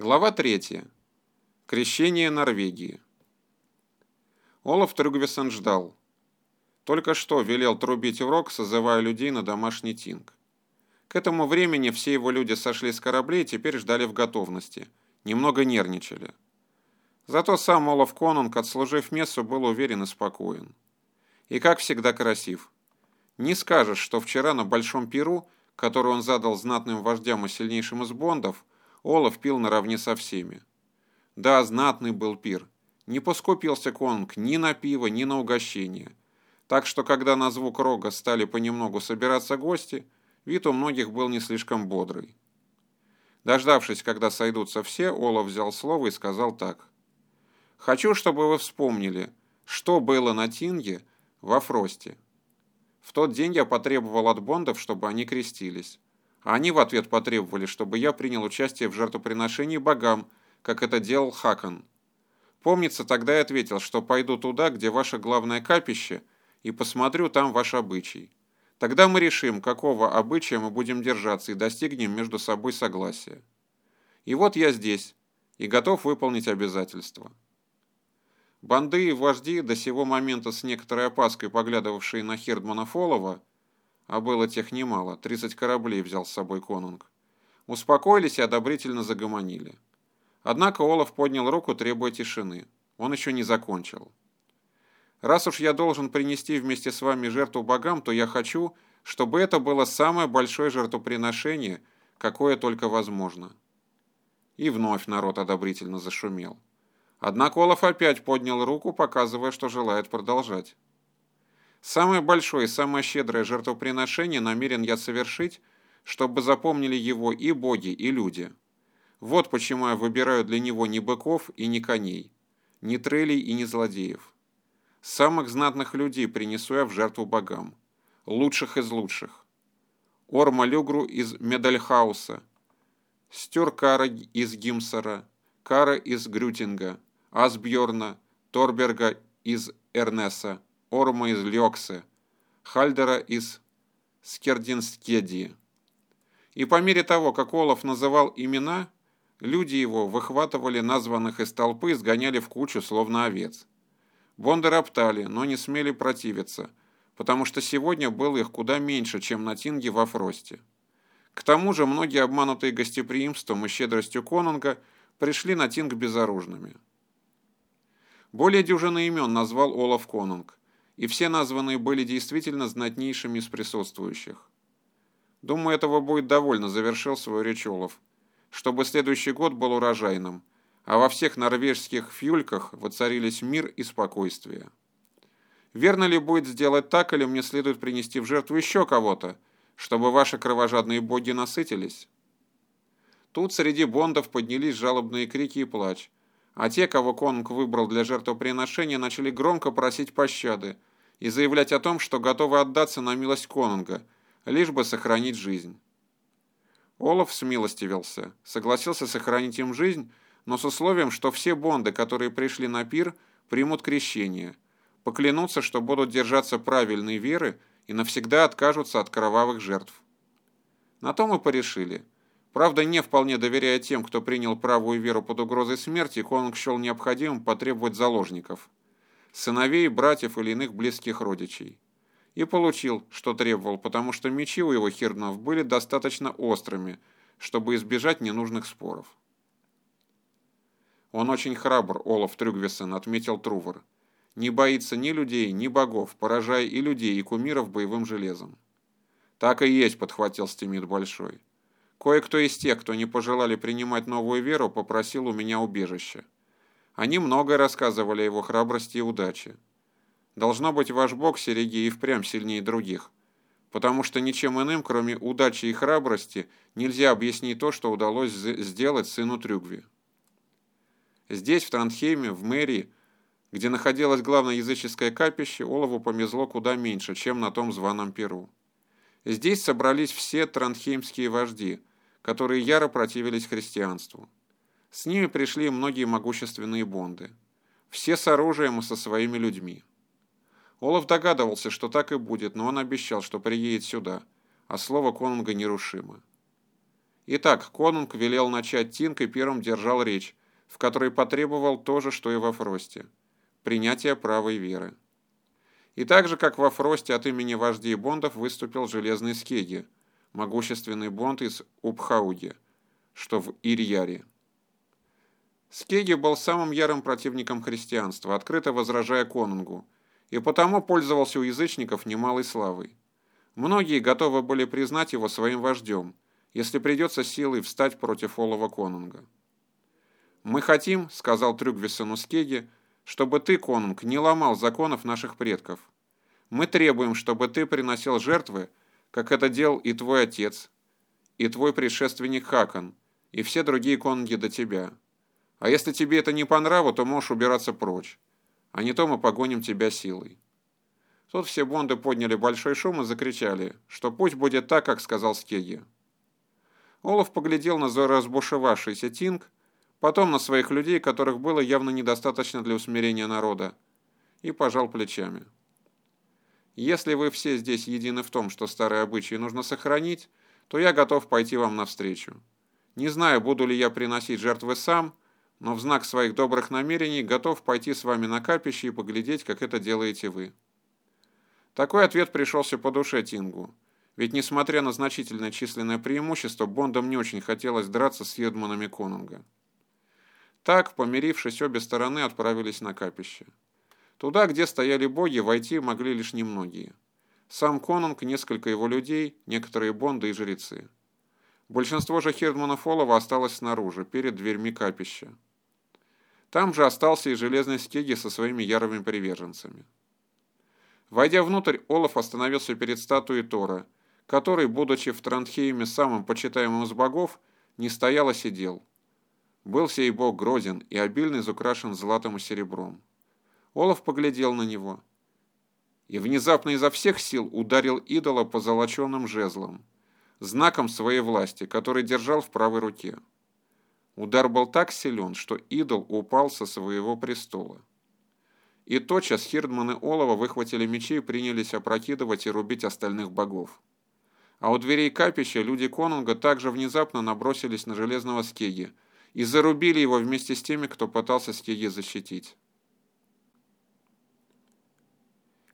Глава 3. Крещение Норвегии. Олаф Трюгвисон ждал. Только что велел трубить в рог, созывая людей на домашний тинг. К этому времени все его люди сошли с кораблей и теперь ждали в готовности. Немного нервничали. Зато сам Олаф Конунг, отслужив мессу, был уверен и спокоен. И, как всегда, красив. Не скажешь, что вчера на Большом Перу, который он задал знатным вождям и сильнейшим из бондов, Олаф пил наравне со всеми. Да, знатный был пир. Не поскупился конг ни на пиво, ни на угощение. Так что, когда на звук рога стали понемногу собираться гости, вид у многих был не слишком бодрый. Дождавшись, когда сойдутся все, Олаф взял слово и сказал так. «Хочу, чтобы вы вспомнили, что было на Тинге во Фросте. В тот день я потребовал от бондов, чтобы они крестились. А они в ответ потребовали, чтобы я принял участие в жертвоприношении богам, как это делал Хакон. Помнится, тогда я ответил, что пойду туда, где ваше главное капище, и посмотрю там ваш обычай. Тогда мы решим, какого обычая мы будем держаться и достигнем между собой согласия. И вот я здесь, и готов выполнить обязательства. Банды и вожди, до сего момента с некоторой опаской поглядывавшие на Хердмана Фолова, а было тех немало, 30 кораблей взял с собой конунг, успокоились и одобрительно загомонили. Однако Олаф поднял руку, требуя тишины. Он еще не закончил. «Раз уж я должен принести вместе с вами жертву богам, то я хочу, чтобы это было самое большое жертвоприношение, какое только возможно». И вновь народ одобрительно зашумел. Однако Олаф опять поднял руку, показывая, что желает продолжать. Самое большое и самое щедрое жертвоприношение намерен я совершить, чтобы запомнили его и боги, и люди. Вот почему я выбираю для него не быков и не коней, не трелей и не злодеев. Самых знатных людей принесу я в жертву богам, лучших из лучших. Орма Люгру из Медальхауса, Стюркара из Гимсара, Кара из Грютинга, Асбьорна, Торберга из Эрнеса, Орма из Лёксы, Хальдера из Скердинскедии. И по мере того, как Олаф называл имена, люди его выхватывали названных из толпы и сгоняли в кучу, словно овец. Бонды роптали, но не смели противиться, потому что сегодня было их куда меньше, чем на Тинге во Фросте. К тому же многие обманутые гостеприимством и щедростью конунга пришли на Тинг безоружными. Более дюжины имен назвал Олаф Конунг и все названные были действительно знатнейшими из присутствующих. Думаю, этого будет довольно, завершил свой речь Олаф, чтобы следующий год был урожайным, а во всех норвежских фюльках воцарились мир и спокойствие. Верно ли будет сделать так, или мне следует принести в жертву еще кого-то, чтобы ваши кровожадные боги насытились? Тут среди бондов поднялись жалобные крики и плач, а те, кого конунг выбрал для жертвоприношения, начали громко просить пощады, и заявлять о том, что готовы отдаться на милость конунга, лишь бы сохранить жизнь. Олаф смилостивился, согласился сохранить им жизнь, но с условием, что все бонды, которые пришли на пир, примут крещение, поклянутся, что будут держаться правильной веры и навсегда откажутся от кровавых жертв. На то мы порешили. Правда, не вполне доверяя тем, кто принял правую веру под угрозой смерти, конунг счел необходимым потребовать заложников – сыновей, братьев или иных близких родичей. И получил, что требовал, потому что мечи у его хирнов были достаточно острыми, чтобы избежать ненужных споров. «Он очень храбр, Олаф Трюгвисон», — отметил Трувор. «Не боится ни людей, ни богов, поражая и людей, и кумиров боевым железом». «Так и есть», — подхватил Стимит Большой. «Кое-кто из тех, кто не пожелали принимать новую веру, попросил у меня убежище». Они многое рассказывали о его храбрости и удаче. Должно быть, ваш бог Сереги и впрямь сильнее других, потому что ничем иным, кроме удачи и храбрости, нельзя объяснить то, что удалось сделать сыну Трюгви. Здесь, в Транхейме, в мэрии, где находилось главное языческое капище, Олову помезло куда меньше, чем на том званом Перу. Здесь собрались все транхеймские вожди, которые яро противились христианству. С ними пришли многие могущественные бонды. Все с оружием и со своими людьми. Олаф догадывался, что так и будет, но он обещал, что приедет сюда, а слово конунга нерушимо. Итак, конунг велел начать Тинг и первым держал речь, в которой потребовал то же, что и во Фросте – принятие правой веры. И так же, как во Фросте от имени вождей Бондов выступил Железный Скеги, могущественный Бонд из Упхауги, что в Ирьяре. Скеги был самым ярым противником христианства, открыто возражая конунгу, и потому пользовался у язычников немалой славой. Многие готовы были признать его своим вождем – если придется силой встать против Олова Конунга. «Мы хотим, — сказал Трюгвисону Скеги, — чтобы ты, Конунг, не ломал законов наших предков. Мы требуем, чтобы ты приносил жертвы, как это делал и твой отец, и твой предшественник Хакон, и все другие конунги до тебя. А если тебе это не по нраву, то можешь убираться прочь, а не то мы погоним тебя силой». Тут все бонды подняли большой шум и закричали, что пусть будет так, как сказал Скеги. Олаф поглядел на разбушевавшийся Тинг, потом на своих людей, которых было явно недостаточно для усмирения народа, и пожал плечами. «Если вы все здесь едины в том, что старые обычаи нужно сохранить, то я готов пойти вам навстречу. Не знаю, буду ли я приносить жертвы сам, но в знак своих добрых намерений готов пойти с вами на капище и поглядеть, как это делаете вы». Такой ответ пришелся по душе Тингу. Ведь, несмотря на значительное численное преимущество, Бондам не очень хотелось драться с Едманами Конунга. Так, помирившись, обе стороны отправились на капище. Туда, где стояли боги, войти могли лишь немногие. Сам Конунг, несколько его людей, некоторые бонды и жрецы. Большинство же хердманов Олова осталось снаружи, перед дверьми капища. Там же остался и железный скеги со своими ярыми приверженцами. Войдя внутрь, Олаф остановился перед статуей Тора – который, будучи в Трандхейме самым почитаемым из богов, не стоял, а сидел. Был сей бог грозен и обильно изукрашен златом и серебром. Олаф поглядел на него и внезапно изо всех сил ударил идола по золоченным жезлам, знаком своей власти, который держал в правой руке. Удар был так силен, что идол упал со своего престола. И тотчас хирдманы Олова выхватили мечи и принялись опрокидывать и рубить остальных богов. А у дверей капища люди Конунга также внезапно набросились на железного Скеги и зарубили его вместе с теми, кто пытался Скеги защитить.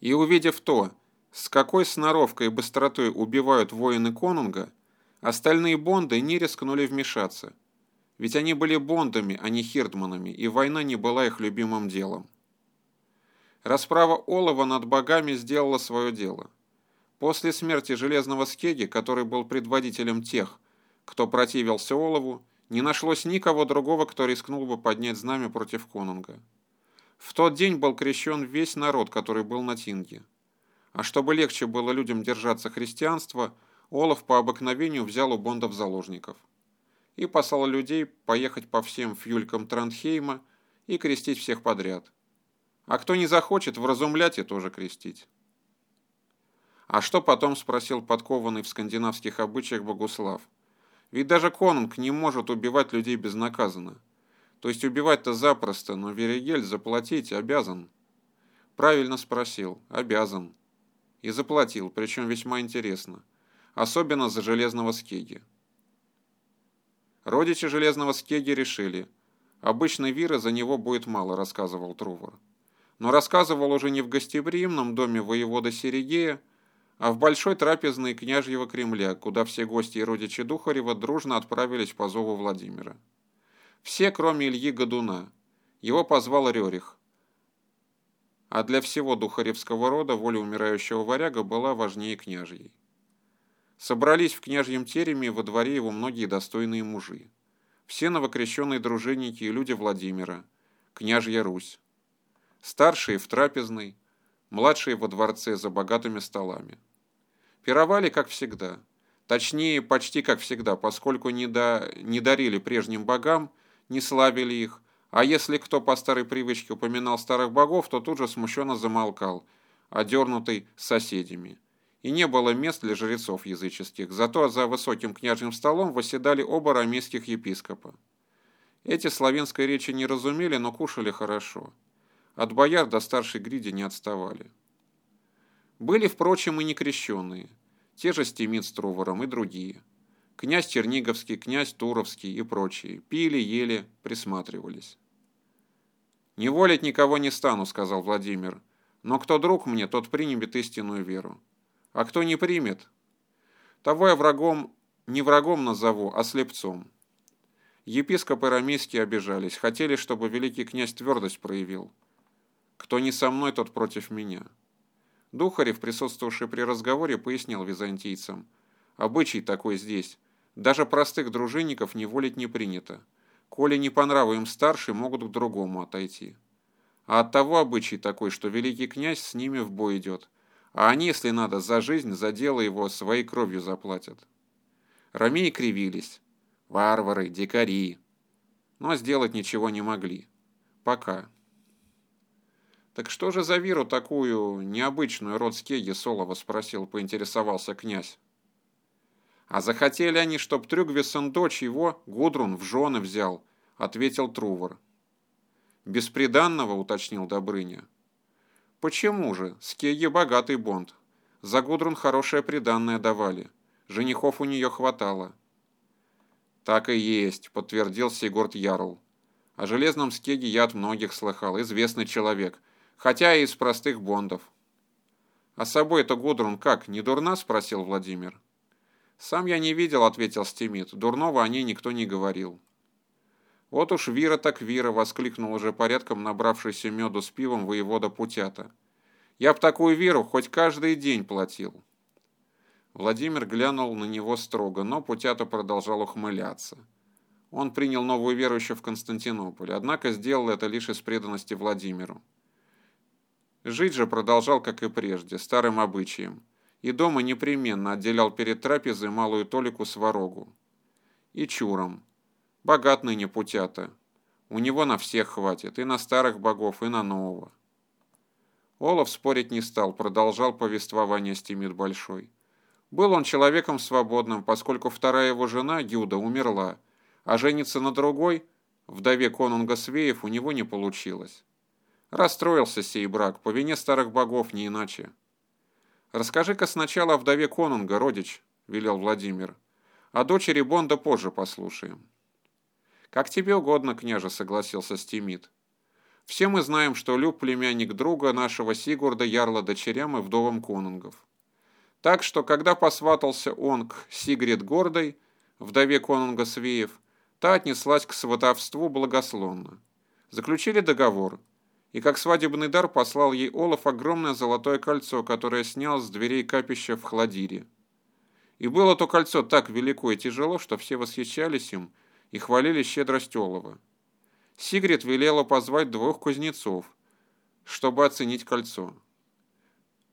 И увидев то, с какой сноровкой и быстротой убивают воины Конунга, остальные бонды не рискнули вмешаться. Ведь они были бондами, а не хирдманами, и война не была их любимым делом. Расправа Олова над богами сделала свое дело – После смерти Железного Скеги, который был предводителем тех, кто противился Олову, не нашлось никого другого, кто рискнул бы поднять знамя против Конунга. В тот день был крещен весь народ, который был на Тинге. А чтобы легче было людям держаться христианства, Олаф по обыкновению взял у бондов заложников и послал людей поехать по всем фюлькам Трандхейма и крестить всех подряд. А кто не захочет, вразумлять и тоже крестить. А что потом, спросил подкованный в скандинавских обычаях Богуслав. Ведь даже конунг не может убивать людей безнаказанно. То есть убивать-то запросто, но Веригель заплатить обязан. Правильно спросил, обязан. И заплатил, причем весьма интересно. Особенно за железного скеги. Родичи железного скеги решили. Обычной виры за него будет мало, рассказывал Трувор. Но рассказывал уже не в гостеприимном доме воевода Серегея, а в большой трапезной княжьего Кремля, куда все гости и родичи Духарева дружно отправились по зову Владимира. Все, кроме Ильи Годуна. Его позвал Рерих. А для всего духаревского рода воля умирающего варяга была важнее княжьей. Собрались в княжьем тереме во дворе его многие достойные мужи. Все новокрещенные дружинники и люди Владимира, княжья Русь. Старшие в трапезной, младшие во дворце за богатыми столами. Пировали, как всегда. Точнее, почти как всегда, поскольку не, до... не дарили прежним богам, не славили их, а если кто по старой привычке упоминал старых богов, то тут же смущенно замолкал, одернутый соседями. И не было мест для жрецов языческих, зато за высоким княжьим столом восседали оба рамейских епископа. Эти славянской речи не разумели, но кушали хорошо. От бояр до старшей гриди не отставали. Были, впрочем, и некрещенные, те же Стимит с Трувором и другие. Князь Черниговский, князь Туровский и прочие. Пили, ели, присматривались. «Не волить никого не стану», — сказал Владимир. «Но кто друг мне, тот примет истинную веру. А кто не примет, того я врагом, не врагом назову, а слепцом». Епископы рамейские обижались, хотели, чтобы великий князь твердость проявил. Кто не со мной, тот против меня. Духарев, присутствовавший при разговоре, пояснил византийцам. Обычай такой здесь. Даже простых дружинников не волить не принято. Коли не по нраву им старший, могут к другому отойти. А от того обычай такой, что великий князь с ними в бой идет. А они, если надо, за жизнь, за дело его своей кровью заплатят. Ромеи кривились. Варвары, дикари. Но сделать ничего не могли. Пока. «Так что же за виру такую необычную род Скеги Солова?» – спросил, поинтересовался князь. «А захотели они, чтоб Трюгвисон дочь его, Гудрун, в жены взял», – ответил Трувор. «Бесприданного?» – уточнил Добрыня. «Почему же? Скеги богатый бонд. За Гудрун хорошее приданное давали. Женихов у нее хватало. «Так и есть», — подтвердил Сигурд Ярл. «О железном скеге я от многих слыхал, известный человек, хотя и из простых бондов». «А собой-то Гудрун как, не дурна?» — спросил Владимир. «Сам я не видел», — ответил Стимит. «Дурного о ней никто не говорил». «Вот уж Вира так Вира!» — воскликнул уже порядком набравшийся меду с пивом воевода Путята. «Я б такую Виру хоть каждый день платил». Владимир глянул на него строго, но Путята продолжал ухмыляться. Он принял новую веру еще в Константинополе, однако сделал это лишь из преданности Владимиру. Жить же продолжал, как и прежде, старым обычаем, и дома непременно отделял перед трапезой малую толику сварогу. И чуром. Богат ныне Путята. У него на всех хватит, и на старых богов, и на нового. Олаф спорить не стал, продолжал повествование Стимит Большой. Был он человеком свободным, поскольку вторая его жена, Гюда, умерла, а жениться на другой, вдове конунга Свеев, у него не получилось. Расстроился сей брак, по вине старых богов, не иначе. «Расскажи-ка сначала о вдове конунга, родич», — велел Владимир. «А дочери Бонда позже послушаем». «Как тебе угодно, княже», — согласился Стимит. «Все мы знаем, что Люб племянник друга нашего Сигурда Ярла дочерям и вдовам конунгов. Так что, когда посватался он к Сигрид Гордой, вдове конунга Свеев, та отнеслась к сватовству благословно. Заключили договор, и как свадебный дар послал ей Олаф огромное золотое кольцо, которое снял с дверей капища в Хладире. И было то кольцо так велико и тяжело, что все восхищались им и хвалили щедрость Олова. Сигрид велела позвать двух кузнецов, чтобы оценить кольцо.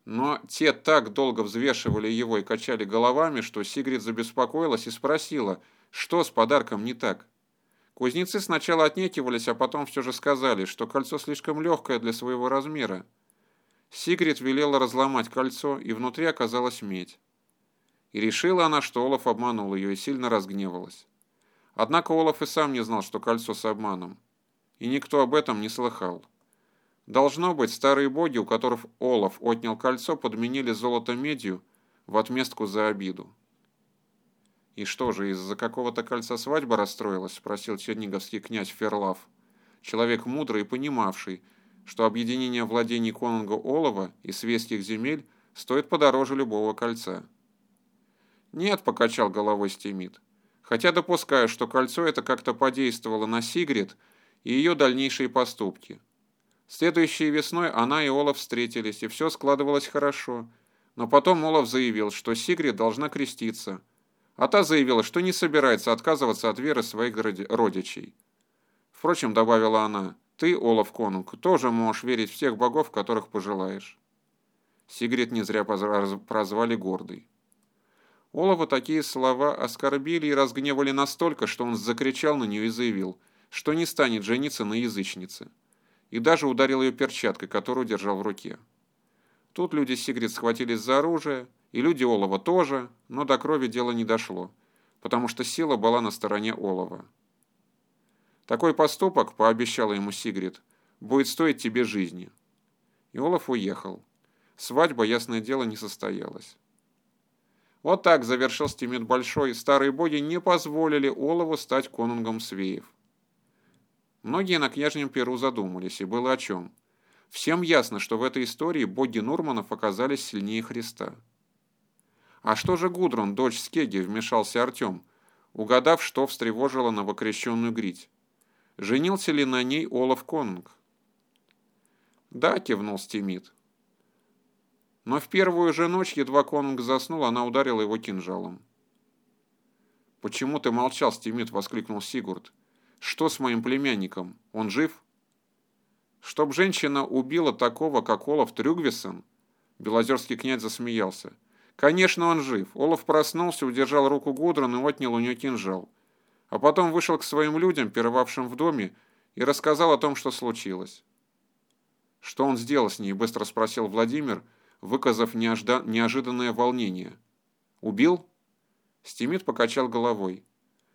Но те так долго взвешивали его и качали головами, что Сигрид забеспокоилась и спросила, что с подарком не так. Кузнецы сначала отнекивались, а потом все же сказали, что кольцо слишком легкое для своего размера. Сигрид велела разломать кольцо, и внутри оказалась медь. И решила она, что Олаф обманул ее, и сильно разгневалась. Однако Олаф и сам не знал, что кольцо с обманом. И никто об этом не слыхал. Должно быть, старые боги, у которых Олаф отнял кольцо, подменили золото медью в отместку за обиду. «И что же, из-за какого-то кольца свадьба расстроилась?» – спросил черниговский князь Ферлав, человек мудрый и понимавший, что объединение владений конунга Олова и светских земель стоит подороже любого кольца. «Нет», – покачал головой Стемид, – «хотя допускаю, что кольцо это как-то подействовало на Сигрид и ее дальнейшие поступки». Следующей весной она и Олаф встретились, и все складывалось хорошо. Но потом Олаф заявил, что Сигрид должна креститься. А та заявила, что не собирается отказываться от веры своих родичей. Впрочем, добавила она, ты, Олаф Конунг, тоже можешь верить всех богов, которых пожелаешь. Сигрид не зря прозвали гордый. Олафа такие слова оскорбили и разгневали настолько, что он закричал на нее и заявил, что не станет жениться на язычнице и даже ударил ее перчаткой, которую держал в руке. Тут люди Сигрид схватились за оружие, и люди Олова тоже, но до крови дело не дошло, потому что сила была на стороне Олова. Такой поступок, пообещала ему Сигрид, будет стоить тебе жизни. И Олаф уехал. Свадьба, ясное дело, не состоялась. Вот так завершил Стимит Большой. Старые боги не позволили Олову стать конунгом Свеев. Многие на княжнем Перу задумались, и было о чем. Всем ясно, что в этой истории боги Нурманов оказались сильнее Христа. «А что же Гудрон, дочь Скеги?» – вмешался Артем, угадав, что встревожило новокрещенную Грить. «Женился ли на ней Олаф Конунг?» «Да», – кивнул Стимит. Но в первую же ночь, едва Конунг заснул, она ударила его кинжалом. «Почему ты молчал, Стимит?» – воскликнул Сигурд. «Что с моим племянником? Он жив?» «Чтоб женщина убила такого, как Олаф Трюгвисон?» Белозерский князь засмеялся. «Конечно, он жив. Олаф проснулся, удержал руку Гудрон и отнял у нее кинжал. А потом вышел к своим людям, пировавшим в доме, и рассказал о том, что случилось». «Что он сделал с ней?» – быстро спросил Владимир – выказав неожда... неожиданное волнение. «Убил?» Стимит покачал головой.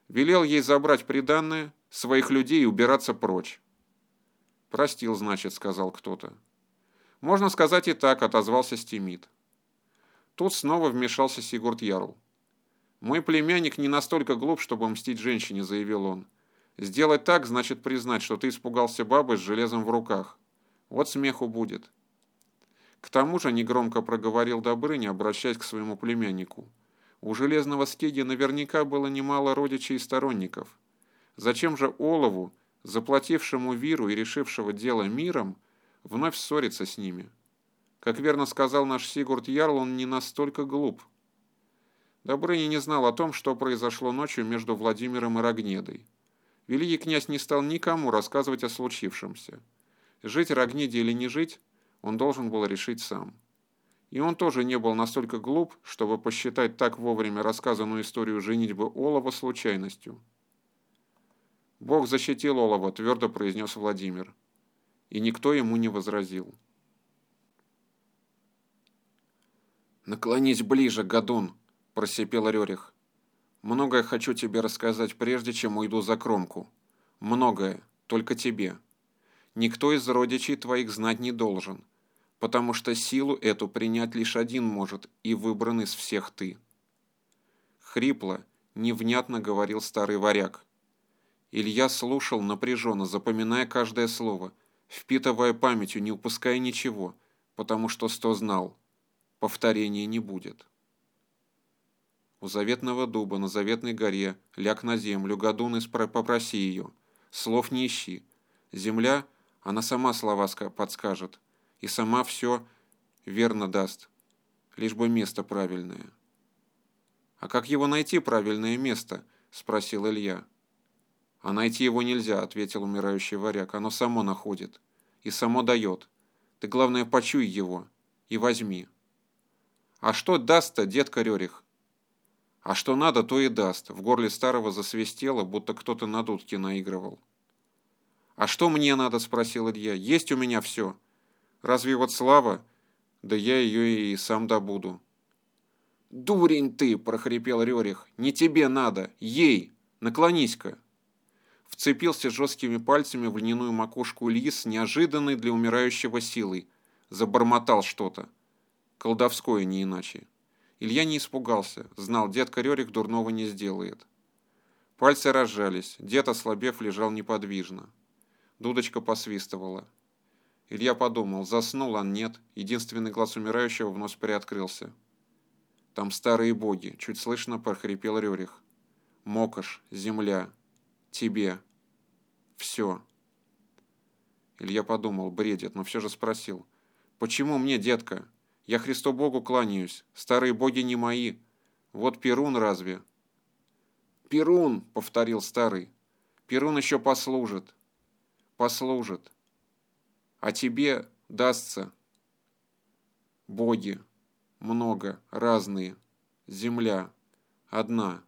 Велел ей забрать приданное, своих людей и убираться прочь. «Простил, значит», — сказал кто-то. «Можно сказать и так», — отозвался Стимит. Тут снова вмешался Сигурд Ярл. «Мой племянник не настолько глуп, чтобы мстить женщине», — заявил он. «Сделать так, значит признать, что ты испугался бабы с железом в руках. Вот смеху будет». К тому же негромко проговорил Добрыня, обращаясь к своему племяннику. У Железного Скеги наверняка было немало родичей и сторонников. Зачем же Олову, заплатившему Виру и решившего дело миром, вновь ссориться с ними? Как верно сказал наш Сигурд Ярл, он не настолько глуп. Добрыня не знал о том, что произошло ночью между Владимиром и Рогнедой. Великий князь не стал никому рассказывать о случившемся. Жить Рогнеде или не жить – он должен был решить сам. И он тоже не был настолько глуп, чтобы посчитать так вовремя рассказанную историю женитьбы Олова случайностью. «Бог защитил Олова», — твердо произнес Владимир. И никто ему не возразил. «Наклонись ближе, Гадун», — просипел Рерих. «Многое хочу тебе рассказать, прежде чем уйду за кромку. Многое, только тебе. Никто из родичей твоих знать не должен потому что силу эту принять лишь один может, и выбран из всех ты. Хрипло, невнятно говорил старый варяг. Илья слушал напряженно, запоминая каждое слово, впитывая памятью, не упуская ничего, потому что сто знал. Повторения не будет. У заветного дуба на заветной горе ляг на землю, гадун испро попроси ее. Слов не ищи. Земля, она сама слова подскажет и сама все верно даст, лишь бы место правильное. «А как его найти, правильное место?» – спросил Илья. «А найти его нельзя», – ответил умирающий варяг. «Оно само находит и само дает. Ты, главное, почуй его и возьми». «А что даст-то, детка Рерих?» «А что надо, то и даст», – в горле старого засвистело, будто кто-то на дудке наигрывал. «А что мне надо?» – спросил Илья. «Есть у меня все». Разве вот слава? Да я ее и сам добуду. «Дурень ты!» – прохрипел Рерих. «Не тебе надо! Ей! Наклонись-ка!» Вцепился жесткими пальцами в льняную макушку Ильи с неожиданной для умирающего силой. Забормотал что-то. Колдовское не иначе. Илья не испугался. Знал, дед Рерих дурного не сделает. Пальцы разжались. Дед, ослабев, лежал неподвижно. Дудочка посвистывала. Илья подумал, заснул он, нет. Единственный глаз умирающего вновь приоткрылся. Там старые боги, чуть слышно прохрипел Рерих. Мокош, земля, тебе. Все. Илья подумал, бредит, но все же спросил. Почему мне, детка? Я Христу Богу кланяюсь. Старые боги не мои. Вот Перун разве? Перун, повторил старый. Перун еще послужит. Послужит а тебе дастся боги, много, разные, земля, одна,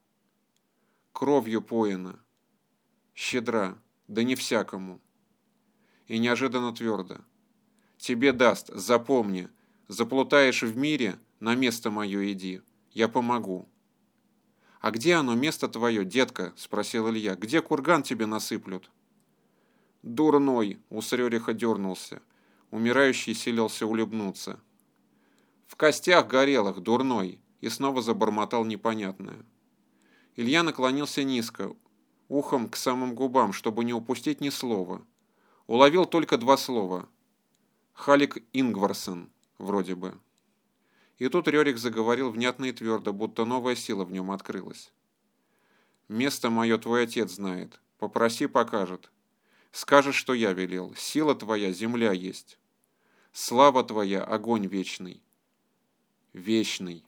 кровью поена, щедра, да не всякому. И неожиданно твердо. Тебе даст, запомни, заплутаешь в мире, на место мое иди, я помогу. «А где оно, место твое, детка?» – спросил Илья. «Где курган тебе насыплют?» «Дурной!» — у Срериха дернулся. Умирающий селился улыбнуться. «В костях горелых, дурной! и снова забормотал непонятное. Илья наклонился низко, ухом к самым губам, чтобы не упустить ни слова. Уловил только два слова. «Халик Ингварсон», вроде бы. И тут Рерик заговорил внятно и твердо, будто новая сила в нем открылась. «Место мое твой отец знает. Попроси, покажет. Скажешь, что я велел. Сила твоя, земля есть. Слава твоя, огонь вечный. Вечный.